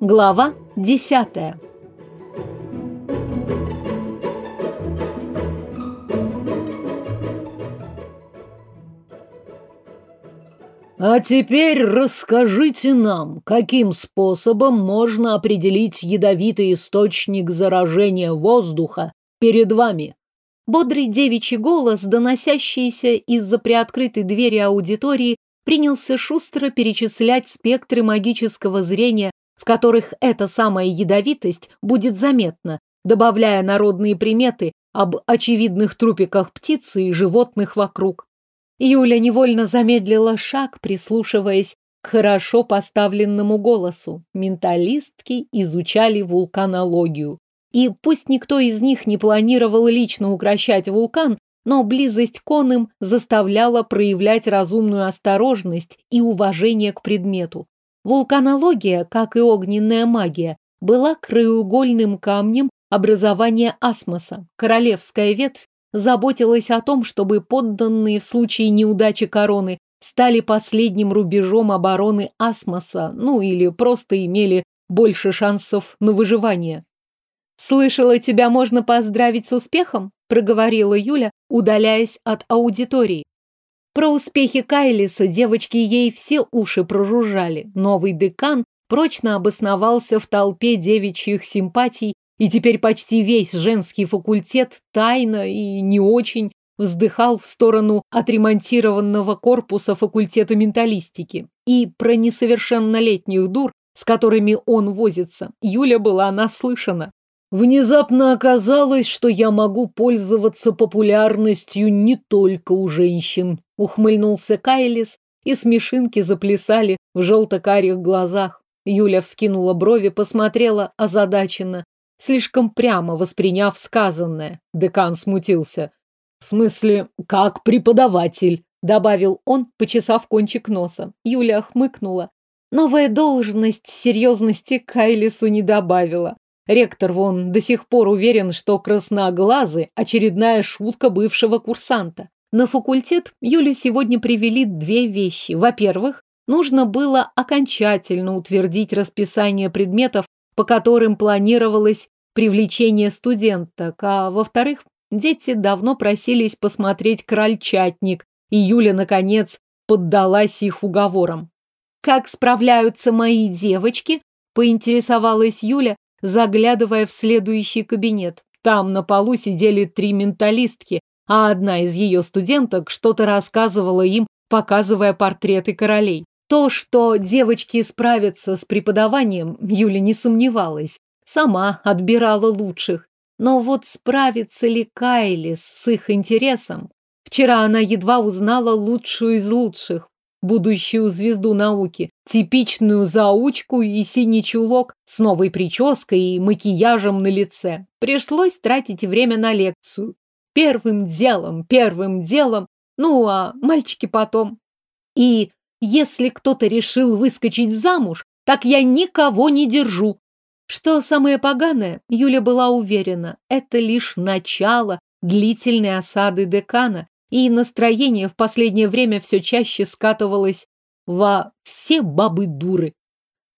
Глава десятая А теперь расскажите нам, каким способом можно определить ядовитый источник заражения воздуха перед вами? Бодрый девичий голос, доносящийся из-за приоткрытой двери аудитории, принялся шустро перечислять спектры магического зрения, в которых эта самая ядовитость будет заметна, добавляя народные приметы об очевидных трупиках птицы и животных вокруг. Юля невольно замедлила шаг, прислушиваясь к хорошо поставленному голосу. Менталистки изучали вулканологию. И пусть никто из них не планировал лично укращать вулкан, но близость к оным заставляла проявлять разумную осторожность и уважение к предмету. Вулканология, как и огненная магия, была краеугольным камнем образования асмоса. Королевская ветвь заботилась о том, чтобы подданные в случае неудачи короны стали последним рубежом обороны Асмоса, ну или просто имели больше шансов на выживание. «Слышала, тебя можно поздравить с успехом?» – проговорила Юля, удаляясь от аудитории. Про успехи Кайлиса девочки ей все уши прожужжали. Новый декан прочно обосновался в толпе девичьих симпатий и теперь почти весь женский факультет тайно и не очень вздыхал в сторону отремонтированного корпуса факультета менталистики. И про несовершеннолетних дур, с которыми он возится, Юля была наслышана. Внезапно оказалось, что я могу пользоваться популярностью не только у женщин, ухмыльнулся Кайлис, и смешинки заплясали в желто-карих глазах. Юля вскинула брови, посмотрела озадаченно слишком прямо восприняв сказанное. Декан смутился. «В смысле, как преподаватель?» добавил он, почесав кончик носа. Юля хмыкнула. Новая должность серьезности Кайлису не добавила. Ректор вон до сих пор уверен, что красноглазый – очередная шутка бывшего курсанта. На факультет Юлю сегодня привели две вещи. Во-первых, нужно было окончательно утвердить расписание предметов по которым планировалось привлечение студенток, а во-вторых, дети давно просились посмотреть «Крольчатник», и Юля, наконец, поддалась их уговорам. «Как справляются мои девочки?» – поинтересовалась Юля, заглядывая в следующий кабинет. Там на полу сидели три менталистки, а одна из ее студенток что-то рассказывала им, показывая портреты королей. То, что девочки справятся с преподаванием, Юля не сомневалась. Сама отбирала лучших. Но вот справится ли Кайли с их интересом? Вчера она едва узнала лучшую из лучших, будущую звезду науки, типичную заучку и синий чулок с новой прической и макияжем на лице. Пришлось тратить время на лекцию. Первым делом, первым делом, ну а мальчики потом. И если кто-то решил выскочить замуж, так я никого не держу. Что самое поганое, Юля была уверена, это лишь начало длительной осады декана, и настроение в последнее время все чаще скатывалось во все бабы дуры.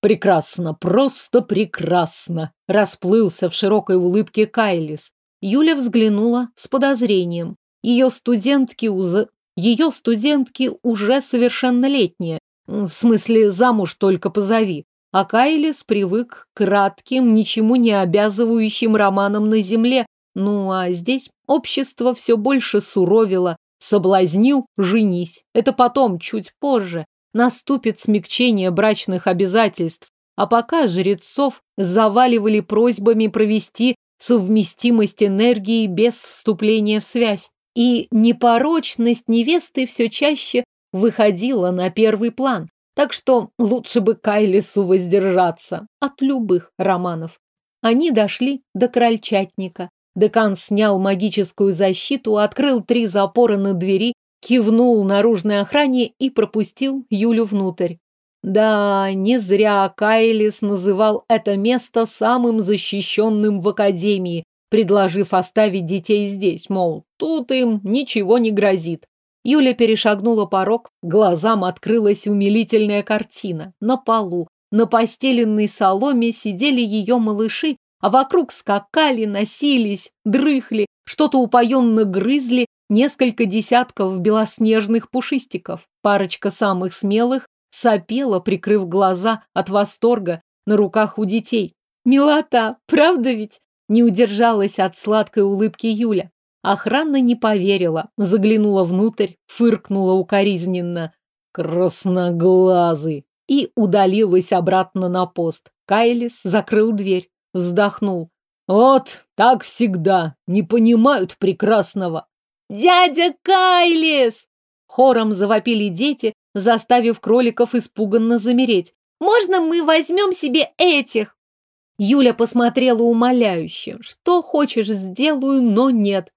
Прекрасно, просто прекрасно, расплылся в широкой улыбке Кайлис. Юля взглянула с подозрением. Ее студентки уз... Ее студентки уже совершеннолетние, в смысле замуж только позови. А Кайлис привык к кратким, ничему не обязывающим романам на земле. Ну а здесь общество все больше суровило. Соблазнил – женись. Это потом, чуть позже, наступит смягчение брачных обязательств. А пока жрецов заваливали просьбами провести совместимость энергии без вступления в связь и непорочность невесты все чаще выходила на первый план. Так что лучше бы Кайлису воздержаться от любых романов. Они дошли до крольчатника. Декан снял магическую защиту, открыл три запора на двери, кивнул наружной охране и пропустил Юлю внутрь. Да, не зря Кайлис называл это место самым защищенным в Академии, предложив оставить детей здесь, мол, тут им ничего не грозит. Юля перешагнула порог, глазам открылась умилительная картина. На полу, на постеленной соломе сидели ее малыши, а вокруг скакали, носились, дрыхли, что-то упоенно грызли несколько десятков белоснежных пушистиков. Парочка самых смелых сопела, прикрыв глаза от восторга на руках у детей. «Милота, правда ведь?» Не удержалась от сладкой улыбки Юля. Охрана не поверила, заглянула внутрь, фыркнула укоризненно. «Красноглазый!» и удалилась обратно на пост. Кайлис закрыл дверь, вздохнул. «Вот так всегда, не понимают прекрасного!» «Дядя Кайлис!» Хором завопили дети, заставив кроликов испуганно замереть. «Можно мы возьмем себе этих?» Юля посмотрела умоляюще. «Что хочешь, сделаю, но нет».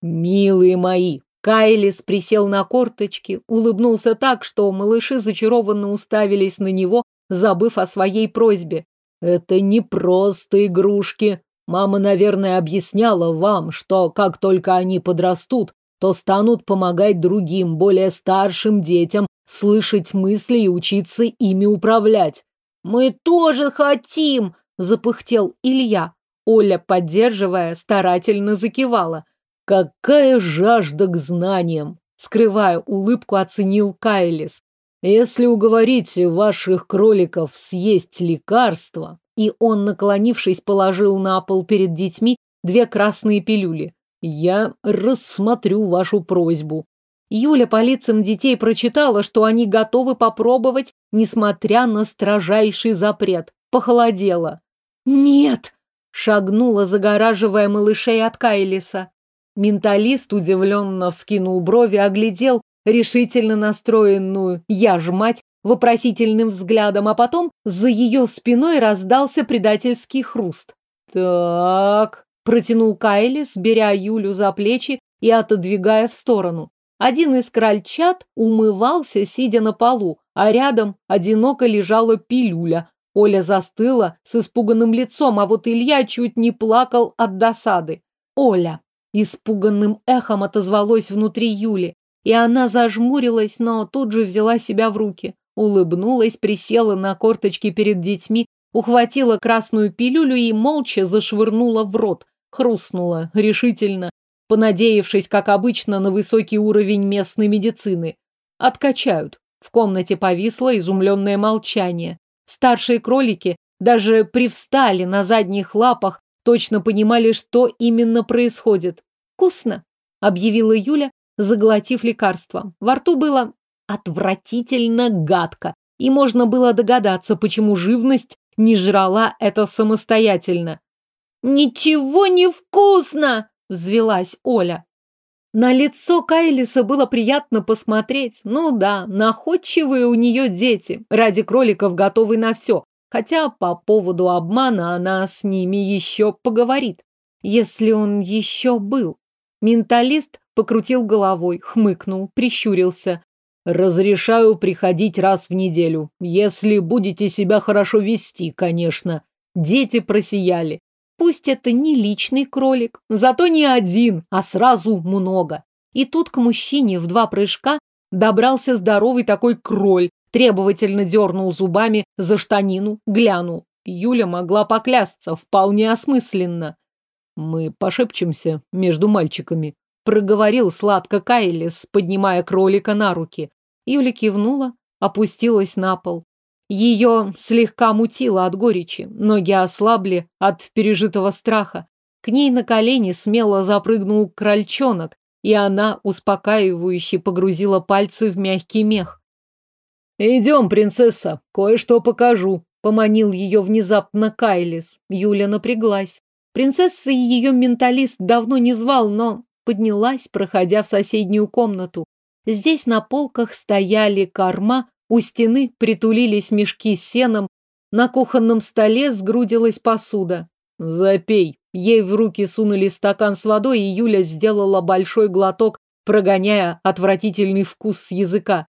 «Милые мои!» Кайлис присел на корточки, улыбнулся так, что малыши зачарованно уставились на него, забыв о своей просьбе. «Это не просто игрушки. Мама, наверное, объясняла вам, что как только они подрастут, то станут помогать другим, более старшим детям, слышать мысли и учиться ими управлять. «Мы тоже хотим!» – запыхтел Илья. Оля, поддерживая, старательно закивала. «Какая жажда к знаниям!» – скрывая улыбку, оценил Кайлис. «Если уговорить ваших кроликов съесть лекарство, и он, наклонившись, положил на пол перед детьми две красные пилюли. Я рассмотрю вашу просьбу. Юля по лицам детей прочитала, что они готовы попробовать, несмотря на строжайший запрет. Похолодела. «Нет!» – шагнула, загораживая малышей от Кайлиса. Менталист удивленно вскинул брови, оглядел решительно настроенную «я ж мать» вопросительным взглядом, а потом за ее спиной раздался предательский хруст. «Так», — протянул Кайлис, беря Юлю за плечи и отодвигая в сторону. Один из крольчат умывался, сидя на полу, а рядом одиноко лежала пилюля. Оля застыла с испуганным лицом, а вот Илья чуть не плакал от досады. «Оля!» Испуганным эхом отозвалось внутри Юли, и она зажмурилась, но тут же взяла себя в руки. Улыбнулась, присела на корточки перед детьми, ухватила красную пилюлю и молча зашвырнула в рот. Хрустнула, решительно, понадеявшись, как обычно, на высокий уровень местной медицины. Откачают. В комнате повисло изумленное молчание. Старшие кролики даже привстали на задних лапах, точно понимали, что именно происходит. «Вкусно!» – объявила Юля, заглотив лекарство. Во рту было отвратительно гадко, и можно было догадаться, почему живность не жрала это самостоятельно. «Ничего не вкусно!» – взвелась Оля. На лицо Кайлиса было приятно посмотреть. Ну да, находчивые у нее дети, ради кроликов готовы на все. Хотя по поводу обмана она с ними еще поговорит. Если он еще был. Менталист покрутил головой, хмыкнул, прищурился. Разрешаю приходить раз в неделю, если будете себя хорошо вести, конечно. Дети просияли. Пусть это не личный кролик, зато не один, а сразу много. И тут к мужчине в два прыжка добрался здоровый такой кроль, требовательно дернул зубами за штанину, глянул. Юля могла поклясться, вполне осмысленно. Мы пошепчемся между мальчиками, проговорил сладко Кайлис, поднимая кролика на руки. Юля кивнула, опустилась на пол. Ее слегка мутило от горечи, ноги ослабли от пережитого страха. К ней на колени смело запрыгнул крольчонок, и она успокаивающе погрузила пальцы в мягкий мех. «Идем, принцесса, кое-что покажу», — поманил ее внезапно Кайлис. Юля напряглась. Принцесса и ее менталист давно не звал, но поднялась, проходя в соседнюю комнату. Здесь на полках стояли корма, у стены притулились мешки с сеном, на кухонном столе сгрудилась посуда. «Запей!» Ей в руки сунули стакан с водой, и Юля сделала большой глоток, прогоняя отвратительный вкус с языка.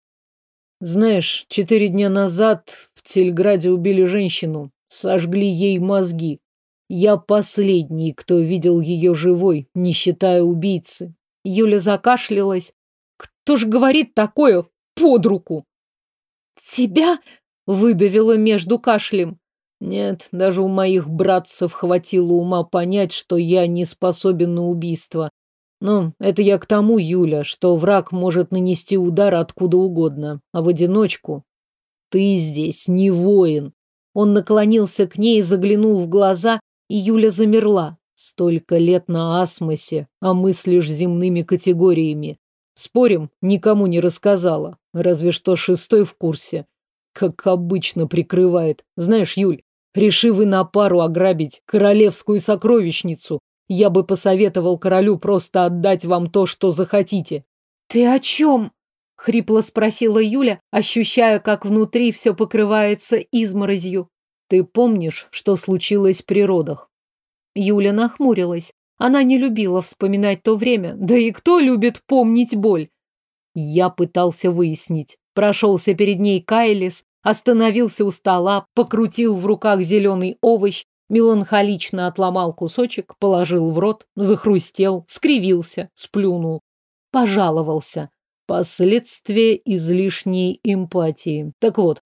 «Знаешь, четыре дня назад в Тельграде убили женщину, сожгли ей мозги. Я последний, кто видел ее живой, не считая убийцы». Юля закашлялась, Кто ж говорит такое под руку? Тебя выдавило между кашлем. Нет, даже у моих братцев хватило ума понять, что я не способен на убийство. Но это я к тому, Юля, что враг может нанести удар откуда угодно, а в одиночку ты здесь не воин. Он наклонился к ней и заглянул в глаза, и Юля замерла. Столько лет на асмосе, а мыслишь земными категориями. Спорим, никому не рассказала, разве что шестой в курсе. Как обычно прикрывает. Знаешь, Юль, реши вы на пару ограбить королевскую сокровищницу, я бы посоветовал королю просто отдать вам то, что захотите. Ты о чем? Хрипло спросила Юля, ощущая, как внутри все покрывается изморозью. Ты помнишь, что случилось при родах? Юля нахмурилась. Она не любила вспоминать то время. Да и кто любит помнить боль? Я пытался выяснить. Прошелся перед ней Кайлис, остановился у стола, покрутил в руках зеленый овощ, меланхолично отломал кусочек, положил в рот, захрустел, скривился, сплюнул. Пожаловался. Последствия излишней эмпатии. Так вот,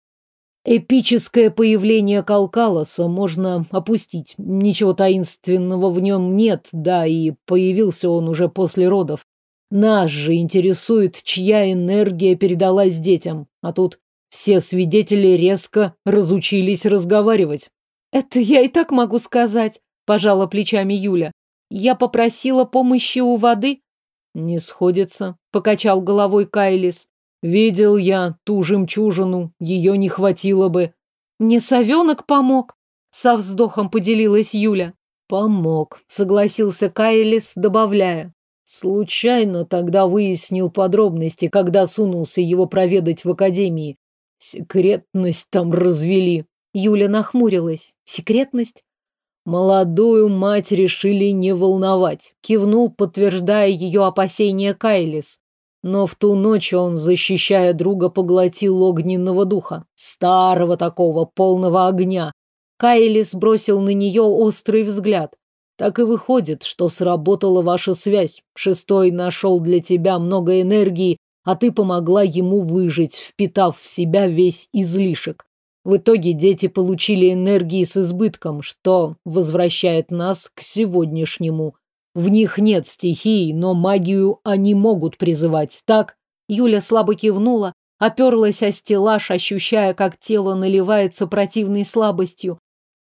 эпическое появление Калкалоса можно опустить. Ничего таинственного в нем нет, да, и появился он уже после родов. Нас же интересует, чья энергия передалась детям. А тут все свидетели резко разучились разговаривать. «Это я и так могу сказать», – пожала плечами Юля. «Я попросила помощи у воды, «Не сходится», — покачал головой Кайлис. «Видел я ту жемчужину, ее не хватило бы». «Не совенок помог?» — со вздохом поделилась Юля. «Помог», — согласился Кайлис, добавляя. Случайно тогда выяснил подробности, когда сунулся его проведать в академии. Секретность там развели. Юля нахмурилась. Секретность? Молодую мать решили не волновать, кивнул, подтверждая ее опасения Кайлис. Но в ту ночь он, защищая друга, поглотил огненного духа, старого такого, полного огня. Кайлис бросил на нее острый взгляд. Так и выходит, что сработала ваша связь. Шестой нашел для тебя много энергии, а ты помогла ему выжить, впитав в себя весь излишек. В итоге дети получили энергии с избытком, что возвращает нас к сегодняшнему. В них нет стихий, но магию они могут призывать, так? Юля слабо кивнула, оперлась о стеллаж, ощущая, как тело наливается противной слабостью.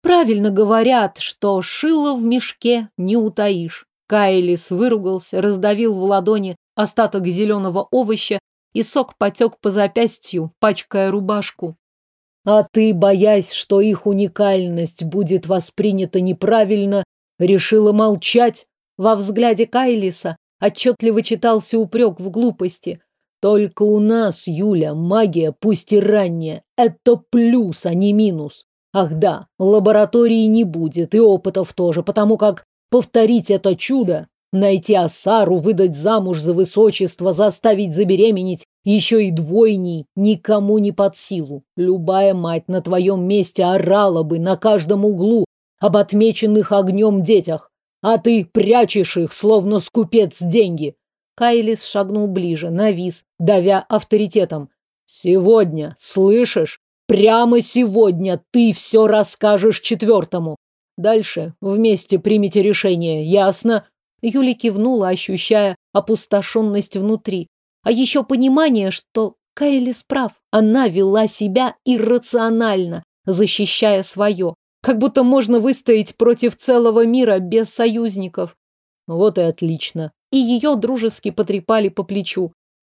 Правильно говорят, что шило в мешке не утаишь. Кайлис выругался, раздавил в ладони остаток зеленого овоща, и сок потек по запястью, пачкая рубашку. А ты, боясь, что их уникальность будет воспринята неправильно, решила молчать. Во взгляде Кайлиса отчетливо читался упрек в глупости. Только у нас, Юля, магия, пусть и ранняя, это плюс, а не минус. Ах да, лаборатории не будет и опытов тоже, потому как повторить это чудо Найти Асару, выдать замуж за высочество, заставить забеременеть, еще и двойней, никому не под силу. Любая мать на твоем месте орала бы на каждом углу об отмеченных огнем детях, а ты прячешь их, словно скупец деньги. Кайлис шагнул ближе, навис, давя авторитетом. Сегодня, слышишь? Прямо сегодня ты все расскажешь четвертому. Дальше вместе примите решение, ясно? Юля кивнула, ощущая опустошенность внутри. А еще понимание, что Кайли прав. Она вела себя иррационально, защищая свое. Как будто можно выстоять против целого мира без союзников. Вот и отлично. И ее дружески потрепали по плечу.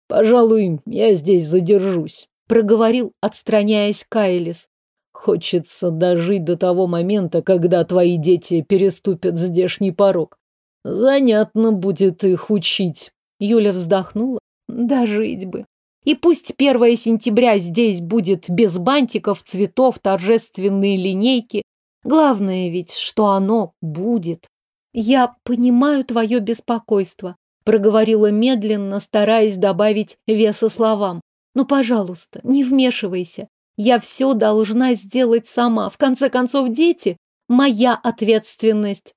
«Пожалуй, я здесь задержусь», — проговорил, отстраняясь Кайлис. «Хочется дожить до того момента, когда твои дети переступят здешний порог. Занятно будет их учить. Юля вздохнула. Да жить бы. И пусть 1 сентября здесь будет без бантиков, цветов, торжественные линейки. Главное ведь, что оно будет. Я понимаю твое беспокойство, проговорила медленно, стараясь добавить веса словам. Но, пожалуйста, не вмешивайся. Я все должна сделать сама. В конце концов, дети – моя ответственность.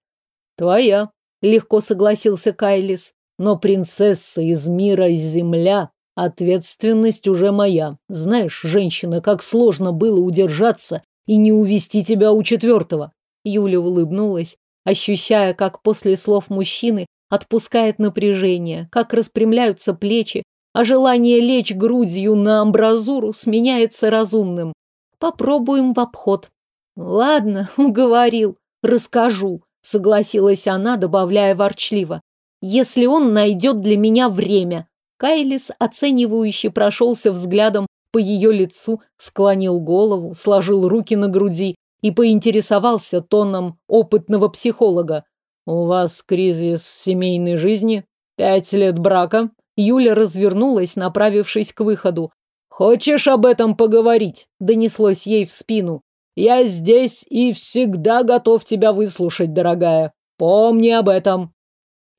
Твоя, легко согласился Кайлис. Но принцесса из мира и земля Ответственность уже моя. Знаешь, женщина, как сложно было удержаться и не увести тебя у четвертого. Юля улыбнулась, ощущая, как после слов мужчины отпускает напряжение, как распрямляются плечи, а желание лечь грудью на амбразуру сменяется разумным. Попробуем в обход. Ладно, уговорил, расскажу, согласилась она, добавляя ворчливо. Если он найдет для меня время. Кайлис оценивающе прошелся взглядом по ее лицу, склонил голову, сложил руки на груди и поинтересовался тоном опытного психолога. «У вас кризис семейной жизни? Пять лет брака?» Юля развернулась, направившись к выходу. «Хочешь об этом поговорить?» – донеслось ей в спину. «Я здесь и всегда готов тебя выслушать, дорогая. Помни об этом».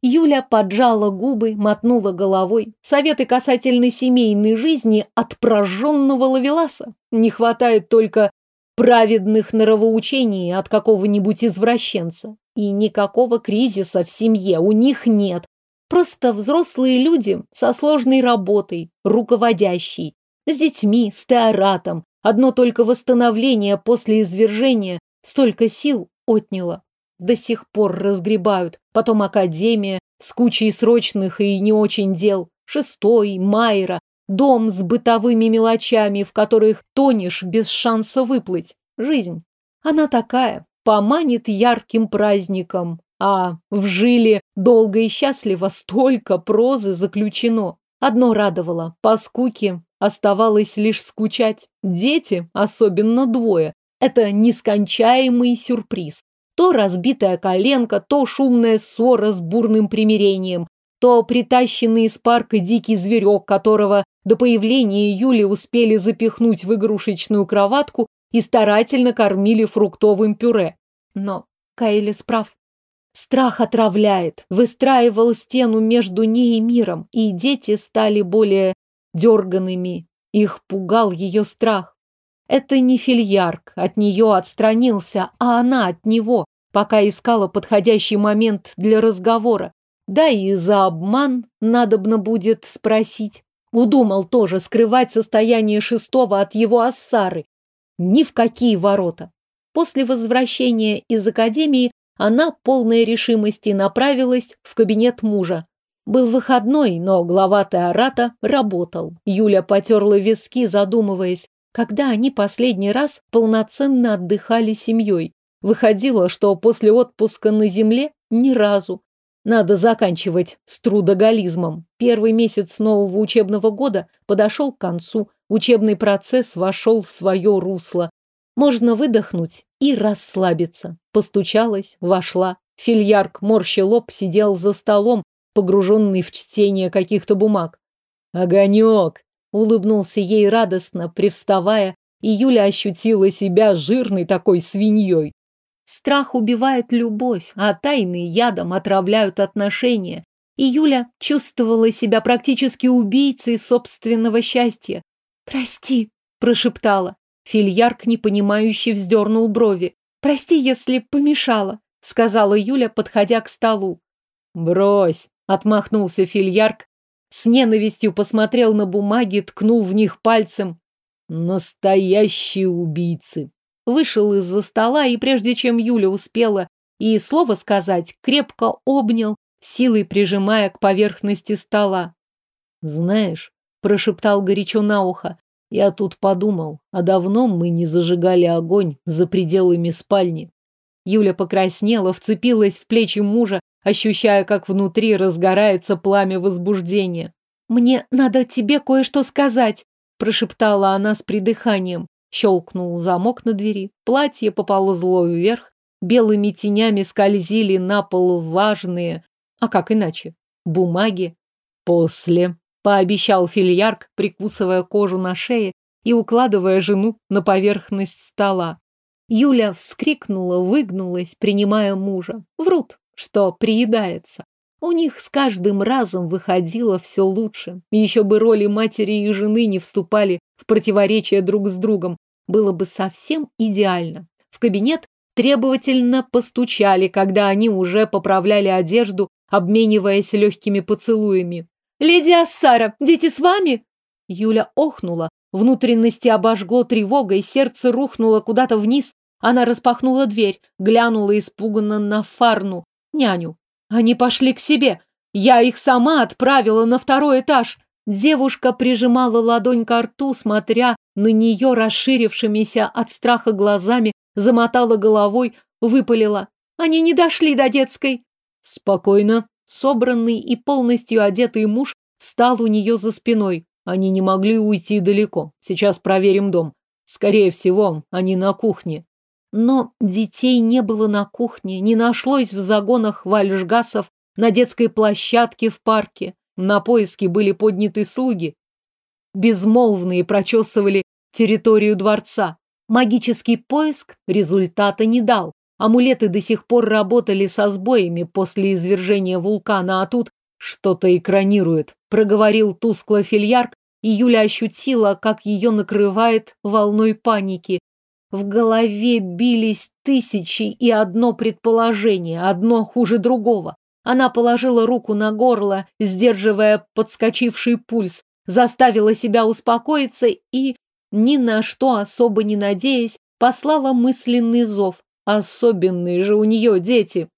Юля поджала губы, мотнула головой. Советы касательно семейной жизни от прожженного ловеласа. Не хватает только праведных норовоучений от какого-нибудь извращенца. И никакого кризиса в семье у них нет. Просто взрослые люди со сложной работой, руководящей, с детьми, с теоратом. Одно только восстановление после извержения столько сил отняло. До сих пор разгребают. Потом академия с кучей срочных и не очень дел. Шестой, Майра, дом с бытовыми мелочами, в которых тонешь без шанса выплыть. Жизнь. Она такая, поманит ярким праздником, а в жиле долго и счастливо столько прозы заключено. Одно радовало, по скуке оставалось лишь скучать. Дети, особенно двое, это нескончаемый сюрприз. То разбитая коленка, то шумная ссора с бурным примирением, то притащенный из парка дикий зверек, которого до появления Юли успели запихнуть в игрушечную кроватку и старательно кормили фруктовым пюре. Но Кайлис прав. Страх отравляет, выстраивал стену между ней и миром, и дети стали более дерганными. Их пугал ее страх. Это не фильярк от нее отстранился, а она от него, пока искала подходящий момент для разговора. Да и за обман надобно будет спросить. Удумал тоже скрывать состояние шестого от его ассары. Ни в какие ворота. После возвращения из академии она, полной решимости, направилась в кабинет мужа. Был выходной, но глава Теората работал. Юля потерла виски, задумываясь, когда они последний раз полноценно отдыхали семьей. Выходило, что после отпуска на земле ни разу. Надо заканчивать с трудоголизмом. Первый месяц нового учебного года подошел к концу. Учебный процесс вошел в свое русло. Можно выдохнуть и расслабиться. Постучалась, вошла. Фильярк, морща лоб, сидел за столом, погруженный в чтение каких-то бумаг. «Огонек!» Улыбнулся ей радостно, привставая, и Юля ощутила себя жирной такой свиньей. Страх убивает любовь, а тайны ядом отравляют отношения. И Юля чувствовала себя практически убийцей собственного счастья. «Прости», – прошептала. Фильярк, непонимающе, вздернул брови. «Прости, если помешала», – сказала Юля, подходя к столу. «Брось», – отмахнулся Фильярк, с ненавистью посмотрел на бумаги, ткнул в них пальцем. Настоящие убийцы. Вышел из-за стола, и прежде чем Юля успела и слово сказать, крепко обнял, силой прижимая к поверхности стола. «Знаешь», — прошептал горячо на ухо, — «я тут подумал, а давно мы не зажигали огонь за пределами спальни». Юля покраснела, вцепилась в плечи мужа, ощущая, как внутри разгорается пламя возбуждения. «Мне надо тебе кое-что сказать», – прошептала она с придыханием. Щелкнул замок на двери, платье поползло вверх, белыми тенями скользили на пол важные, а как иначе, бумаги. «После», – пообещал фильярк, прикусывая кожу на шее и укладывая жену на поверхность стола. Юля вскрикнула, выгнулась, принимая мужа. Врут, что приедается. У них с каждым разом выходило все лучше. Еще бы роли матери и жены не вступали в противоречие друг с другом. Было бы совсем идеально. В кабинет требовательно постучали, когда они уже поправляли одежду, обмениваясь легкими поцелуями. «Леди Ассара, дети с вами?» Юля охнула, внутренности обожгло тревогой, сердце рухнуло куда-то вниз. Она распахнула дверь, глянула испуганно на Фарну, няню. Они пошли к себе. Я их сама отправила на второй этаж. Девушка прижимала ладонь к рту, смотря на нее расширившимися от страха глазами, замотала головой, выпалила. Они не дошли до детской. Спокойно. Собранный и полностью одетый муж встал у нее за спиной. Они не могли уйти далеко. Сейчас проверим дом. Скорее всего, они на кухне. Но детей не было на кухне, не нашлось в загонах вальжгасов, на детской площадке в парке. На поиски были подняты слуги. Безмолвные прочесывали территорию дворца. Магический поиск результата не дал. Амулеты до сих пор работали со сбоями после извержения вулкана, а тут что-то экранирует. Проговорил тускло фильярк, и Юля ощутила, как ее накрывает волной паники. В голове бились тысячи и одно предположение, одно хуже другого. Она положила руку на горло, сдерживая подскочивший пульс, заставила себя успокоиться и, ни на что особо не надеясь, послала мысленный зов. Особенные же у нее дети.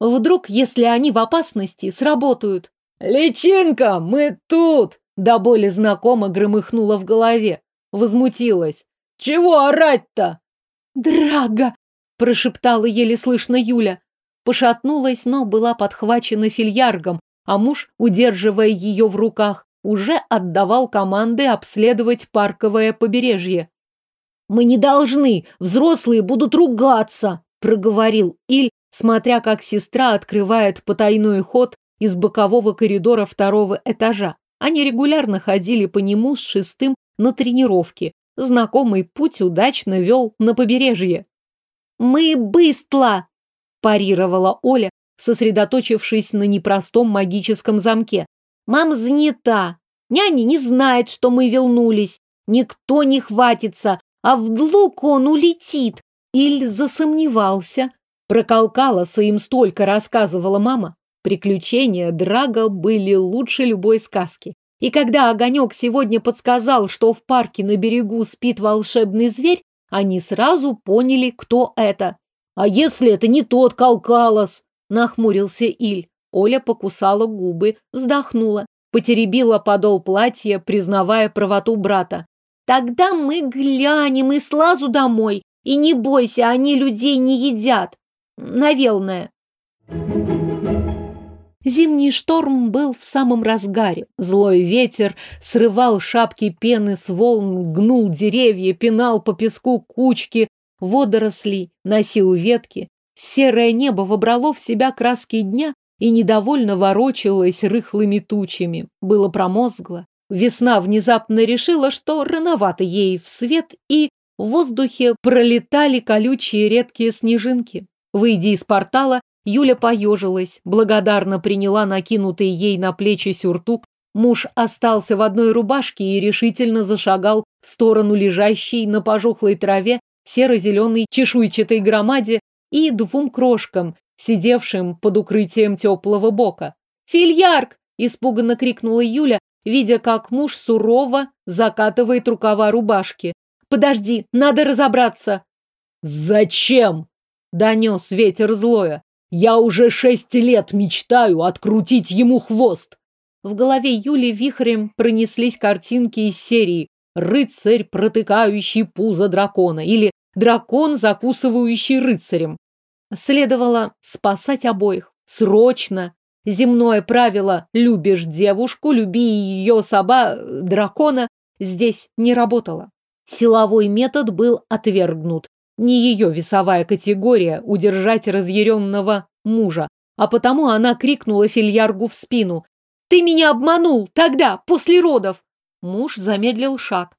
Вдруг, если они в опасности, сработают. «Личинка, мы тут!» До боли знакомо громыхнуло в голове. Возмутилась. «Чего орать-то?» «Драга!» – прошептала еле слышно Юля. Пошатнулась, но была подхвачена фильяргом, а муж, удерживая ее в руках, уже отдавал команды обследовать парковое побережье. «Мы не должны, взрослые будут ругаться», – проговорил Иль, смотря как сестра открывает потайной ход из бокового коридора второго этажа. Они регулярно ходили по нему с шестым на тренировке. Знакомый путь удачно вел на побережье. «Мы быстро!» – парировала Оля, сосредоточившись на непростом магическом замке. «Мам занята. Няня не знает, что мы вернулись. Никто не хватится, а вдруг он улетит?» Иль засомневался. Про им столько рассказывала мама. Приключения Драга были лучше любой сказки. И когда Огонек сегодня подсказал, что в парке на берегу спит волшебный зверь, они сразу поняли, кто это. «А если это не тот Калкалос?» – нахмурился Иль. Оля покусала губы, вздохнула, потеребила подол платья, признавая правоту брата. «Тогда мы глянем и слазу домой. И не бойся, они людей не едят. Навелное». Зимний шторм был в самом разгаре. Злой ветер срывал шапки пены с волн, гнул деревья, пинал по песку кучки водорослей, носил ветки. Серое небо вобрало в себя краски дня и недовольно ворочалось рыхлыми тучами. Было промозгло. Весна внезапно решила, что рановато ей в свет, и в воздухе пролетали колючие редкие снежинки. Выйдя из портала, Юля поежилась, благодарно приняла накинутый ей на плечи сюртук. Муж остался в одной рубашке и решительно зашагал в сторону лежащей на пожухлой траве серо-зеленой чешуйчатой громаде и двум крошкам, сидевшим под укрытием теплого бока. «Фильярк!» – испуганно крикнула Юля, видя, как муж сурово закатывает рукава рубашки. «Подожди, надо разобраться!» «Зачем?» – донес ветер злое. Я уже шесть лет мечтаю открутить ему хвост. В голове Юли вихрем пронеслись картинки из серии «Рыцарь, протыкающий пузо дракона» или «Дракон, закусывающий рыцарем». Следовало спасать обоих. Срочно. Земное правило «любишь девушку, люби ее соба дракона» здесь не работало. Силовой метод был отвергнут. Не ее весовая категория удержать разъяренного мужа, а потому она крикнула Фильяргу в спину. «Ты меня обманул тогда, после родов!» Муж замедлил шаг.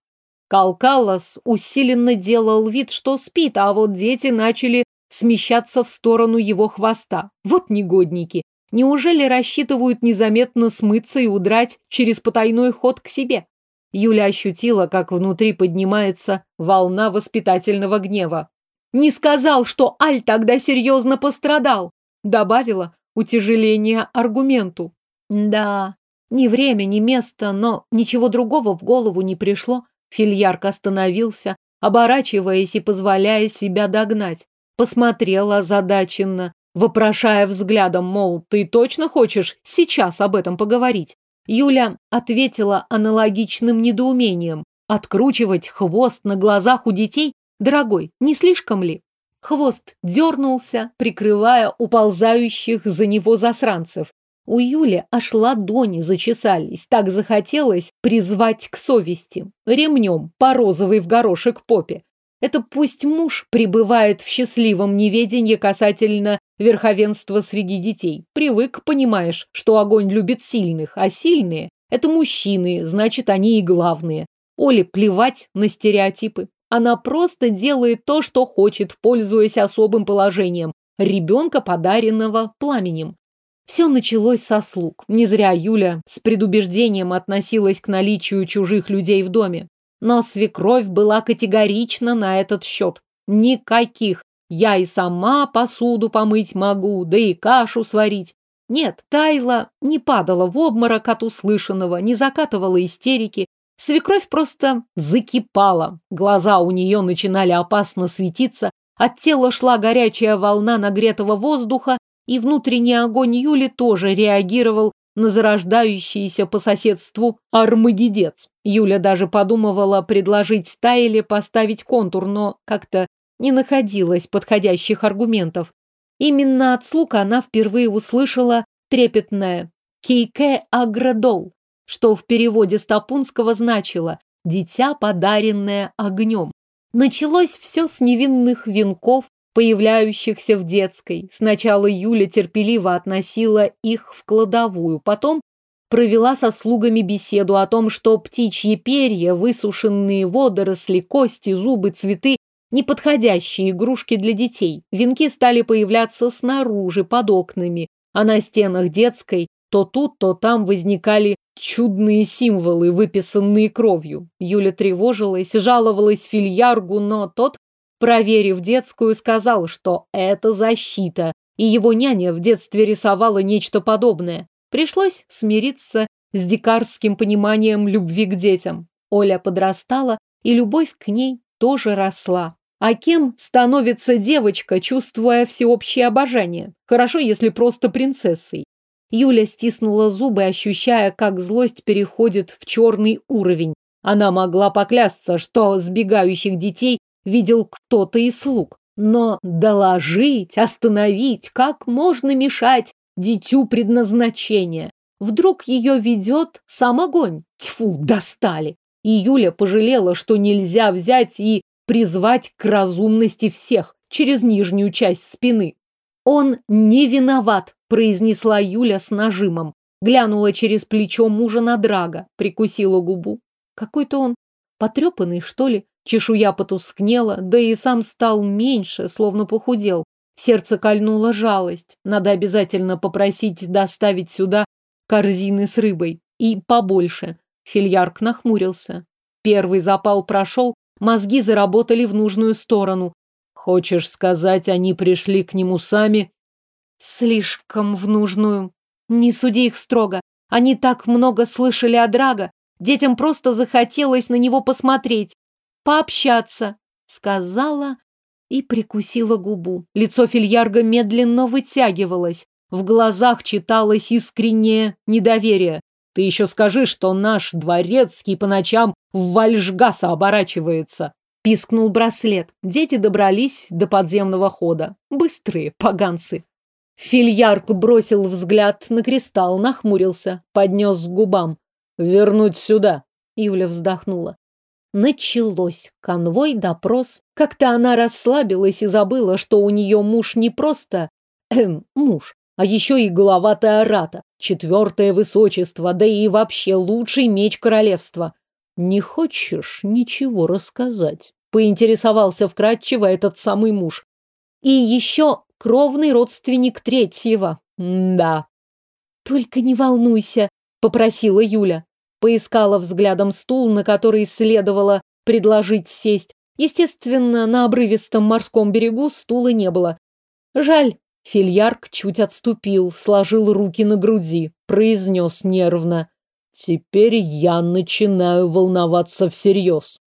Калкалос усиленно делал вид, что спит, а вот дети начали смещаться в сторону его хвоста. Вот негодники. Неужели рассчитывают незаметно смыться и удрать через потайной ход к себе? Юля ощутила, как внутри поднимается волна воспитательного гнева. «Не сказал, что Аль тогда серьезно пострадал!» Добавила утяжеление аргументу. Да, Ни время, ни место, но ничего другого в голову не пришло. Фильярк остановился, оборачиваясь и позволяя себя догнать. Посмотрел озадаченно, вопрошая взглядом, мол, ты точно хочешь сейчас об этом поговорить? Юля ответила аналогичным недоумением. Откручивать хвост на глазах у детей? Дорогой, не слишком ли? Хвост дернулся, прикрывая уползающих за него засранцев. У Юли аж ладони зачесались, так захотелось призвать к совести. Ремнем по розовой в горошек попе. Это пусть муж пребывает в счастливом неведении касательно верховенства среди детей. Привык, понимаешь, что огонь любит сильных, а сильные – это мужчины, значит, они и главные. Оле плевать на стереотипы. Она просто делает то, что хочет, пользуясь особым положением ребенка, подаренного пламенем. Все началось со слуг. Не зря Юля с предубеждением относилась к наличию чужих людей в доме. Но свекровь была категорична на этот счет. Никаких. Я и сама посуду помыть могу, да и кашу сварить. Нет, Тайла не падала в обморок от услышанного, не закатывала истерики. Свекровь просто закипала. Глаза у нее начинали опасно светиться, от тела шла горячая волна нагретого воздуха, и внутренний огонь Юли тоже реагировал на зарождающийся по соседству армагедец. Юля даже подумывала предложить Тайле поставить контур, но как-то не находилось подходящих аргументов. Именно от слуг она впервые услышала трепетное «кейке аградол», что в переводе с тапунского значило «дитя, подаренное огнем». Началось все с невинных венков, появляющихся в детской. Сначала Юля терпеливо относила их в кладовую, потом провела со слугами беседу о том, что птичьи перья, высушенные водоросли, кости, зубы, цветы – неподходящие игрушки для детей. Венки стали появляться снаружи, под окнами, а на стенах детской то тут, то там возникали чудные символы, выписанные кровью. Юля тревожилась, жаловалась Фильяргу, но тот проверив детскую, сказал, что это защита, и его няня в детстве рисовала нечто подобное. Пришлось смириться с дикарским пониманием любви к детям. Оля подрастала, и любовь к ней тоже росла. А кем становится девочка, чувствуя всеобщее обожание? Хорошо, если просто принцессой. Юля стиснула зубы, ощущая, как злость переходит в черный уровень. Она могла поклясться, что сбегающих детей видел кто-то из слуг. Но доложить, остановить, как можно мешать дитю предназначения? Вдруг ее ведет сам огонь? Тьфу, достали! И Юля пожалела, что нельзя взять и призвать к разумности всех через нижнюю часть спины. «Он не виноват», – произнесла Юля с нажимом. Глянула через плечо мужа на Драга, прикусила губу. Какой-то он потрепанный, что ли? Чешуя потускнела, да и сам стал меньше, словно похудел. Сердце кольнула жалость. Надо обязательно попросить доставить сюда корзины с рыбой. И побольше. Фильярк нахмурился. Первый запал прошел, мозги заработали в нужную сторону. Хочешь сказать, они пришли к нему сами? Слишком в нужную. Не суди их строго. Они так много слышали о Драго. Детям просто захотелось на него посмотреть пообщаться, сказала и прикусила губу. Лицо Фильярга медленно вытягивалось. В глазах читалось искреннее недоверие. Ты еще скажи, что наш дворецкий по ночам в Вальжгаса оборачивается. Пискнул браслет. Дети добрались до подземного хода. Быстрые поганцы. Фильярк бросил взгляд на кристалл, нахмурился, поднес к губам. «Вернуть сюда!» Юля вздохнула. Началось. Конвой, допрос. Как-то она расслабилась и забыла, что у нее муж не просто... Эм, муж, а еще и глава Теората, четвертое высочество, да и вообще лучший меч королевства. Не хочешь ничего рассказать? Поинтересовался вкратчиво этот самый муж. И еще кровный родственник третьего. М да. Только не волнуйся, попросила Юля. Поискала взглядом стул, на который следовало предложить сесть. Естественно, на обрывистом морском берегу стула не было. Жаль. Фильярк чуть отступил, сложил руки на груди, произнес нервно. Теперь я начинаю волноваться всерьез.